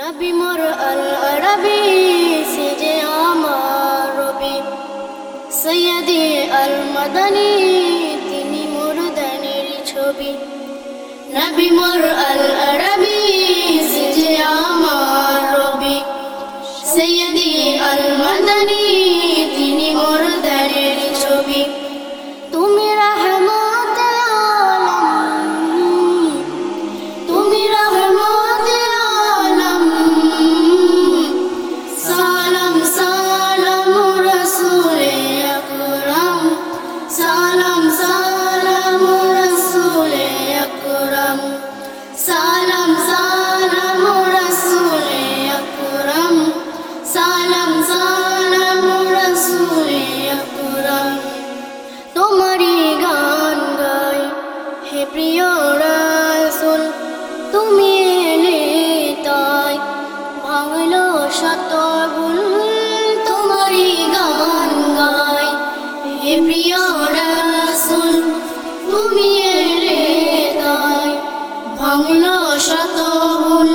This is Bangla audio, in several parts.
নবী মোর আল আরবি সিজে তিনি ছবি। নবী মোর আল আরবি song. হলো শতগুণ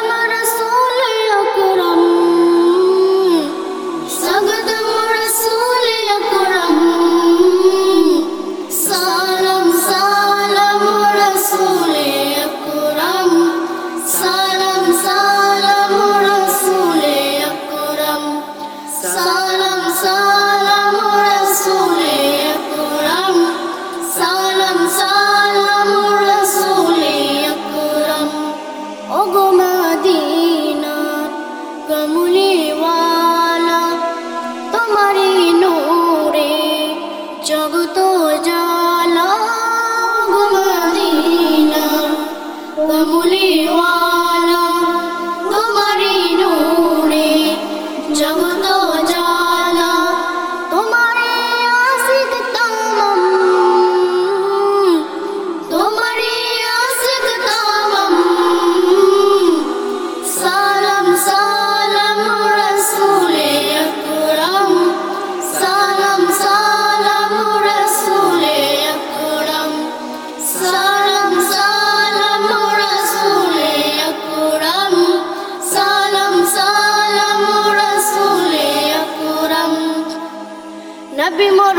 আমার সোল অকরম പദമുലയോ নবী মোর